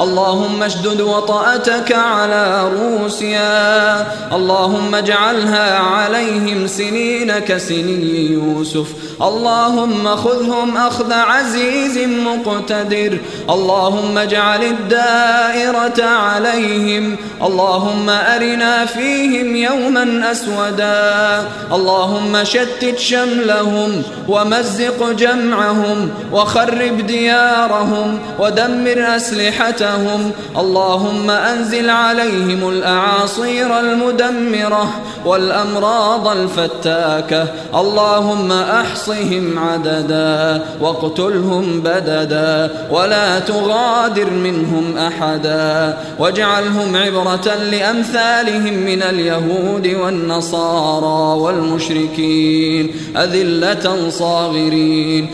اللهم اشدد وطأتك على روسيا. اللهم اجعلها عليهم سنين كسني يوسف اللهم خذهم أخذ عزيز مقتدر. اللهم اجعل الدائرة عليهم. اللهم أرنا فيهم يوما أسودا. اللهم شتت شملهم ومزق جمعهم وخرب ديارهم ودمر أسلحتهم اللهم أنزل عليهم الأعاصير المدمرة والأمراض الفتاكة. اللهم أحصهم عددا واقتلهم بددا ولا تغادر منهم أحدا. واجعلهم عبرة لأمثالهم من اليهود والنصارى والمشركين. أذلة صاغرين.